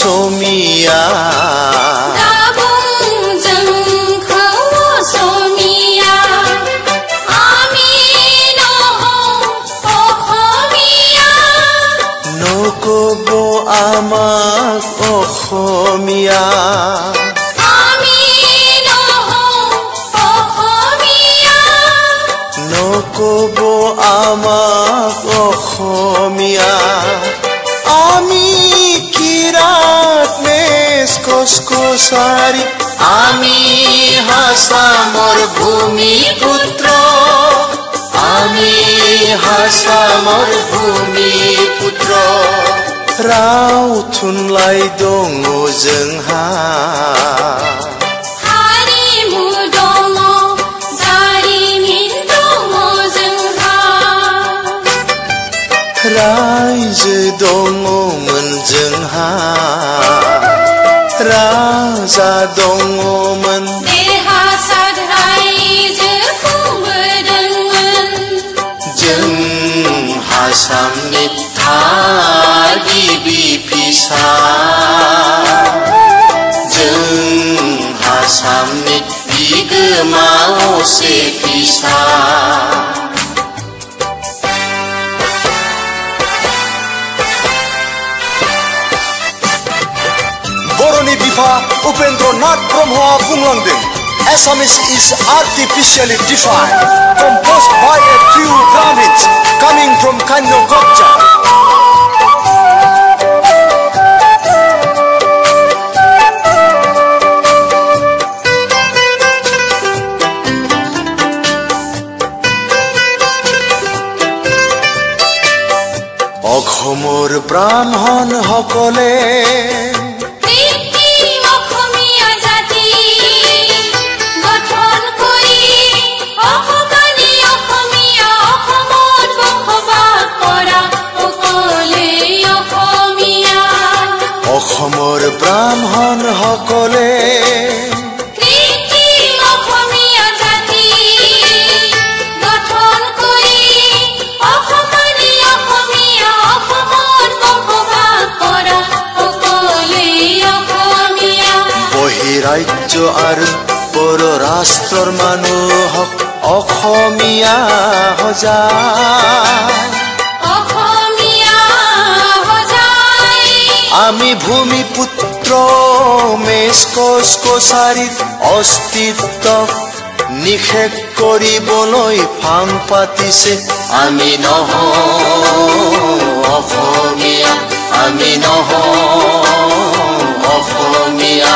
असमिया दाबुं जोंखौ असमिया आमि নহওঁ অসমীয়া নকব আমাক অসমীয়া আমি নহওঁ অসমীয়া নকব আমাক অসমীয়া कसको सारी हामी हाँसा मोर भूमि पुत्र हामी हाँसा मोर भूमि पुत्र राव थुनलाई दङ जोंहा रायजो दङमोन जोंहा राजा दङमोन देरहासार रायजो खुंबोदोंमोन जों हासामनि थागिबि फिसा जों हासामनि बिगोमा असे फिसा author Upendranath Brahma Punglondin. Assamese is artificially defined, composed by a few Brahmins coming from Kanyo Gokja. অসমৰ ব্ৰাহ্মণ সকলে সকলেই অসমীয়া বহিৰাজ্য আৰু পৰৰাষ্ট্ৰৰ মানুহক অসমীয়া সজাই। আমি ভূমিপুত্ৰ ক্ৰমেশ কচ অস্তিত্ব নিষেধ কৰিবলৈ ফাং পাতিছে। আমি নহ অসমীয়া আমি নহ অসমীয়া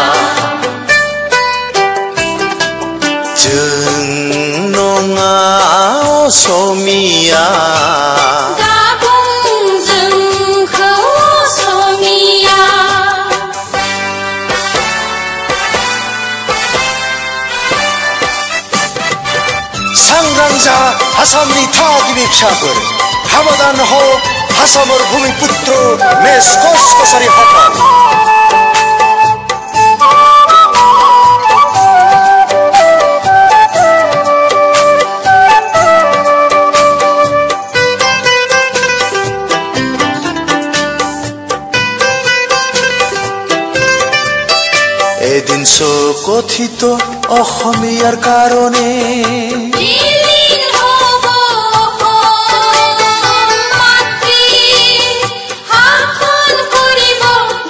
যোন নঙা অসমীয়া। 상강자 하삼리 타기립샵을 하마단 호흡 하삼을 부미뿌트로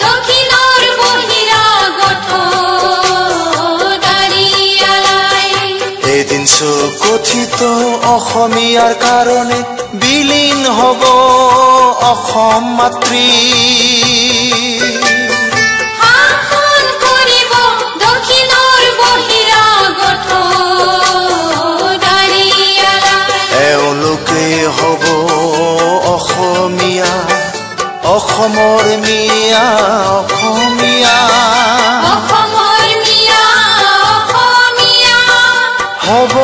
দক্ষিণৰ বহিৰাগত দাৰিয়ালাই এদিন কথিত অসমীয়াৰ কাৰণে বিলীন হব অসম মাতৃ। অসমৰ মিয়া অসমীয়া। হব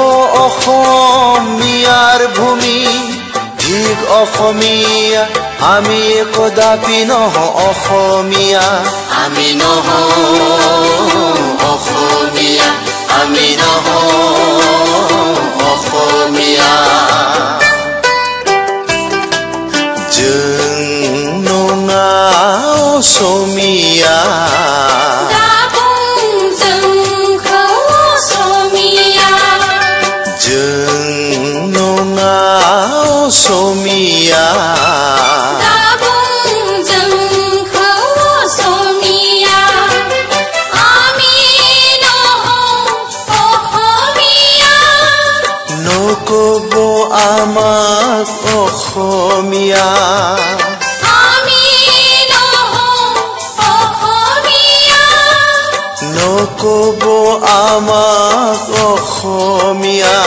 অসমীয়াৰ ভূমি ঠিক অসমীয়া। আমি কদাপি নহ অসমীয়া। আমি নহ অসমীয়া। আমি নহ অসমীয়া। کو بو آما کو خومیا